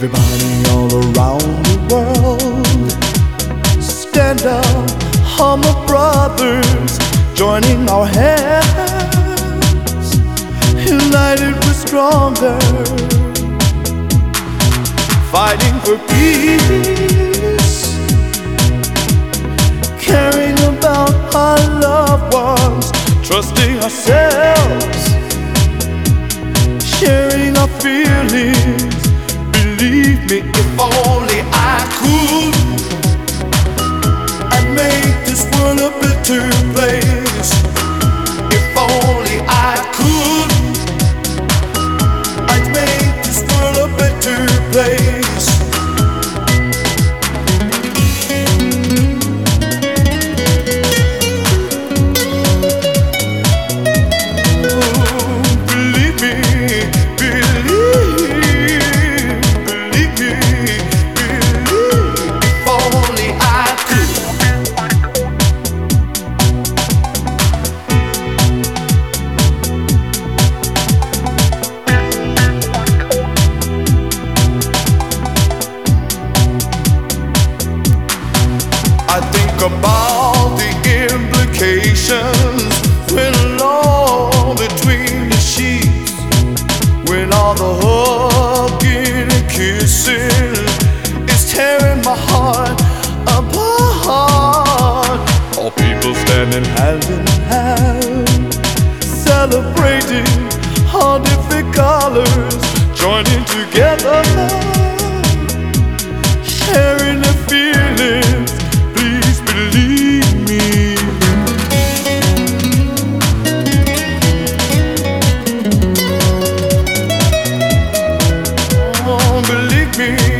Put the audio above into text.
Everybody all around the world, stand up, my brothers, joining our hands. United we're stronger, fighting for peace, caring about our loved ones, trusting ourselves, sharing our feelings. Me, if only about the implications when alone between the sheets, when all the hugging and kissing is tearing my heart apart. All people standing hand in hand, celebrating all different colors, joining together me.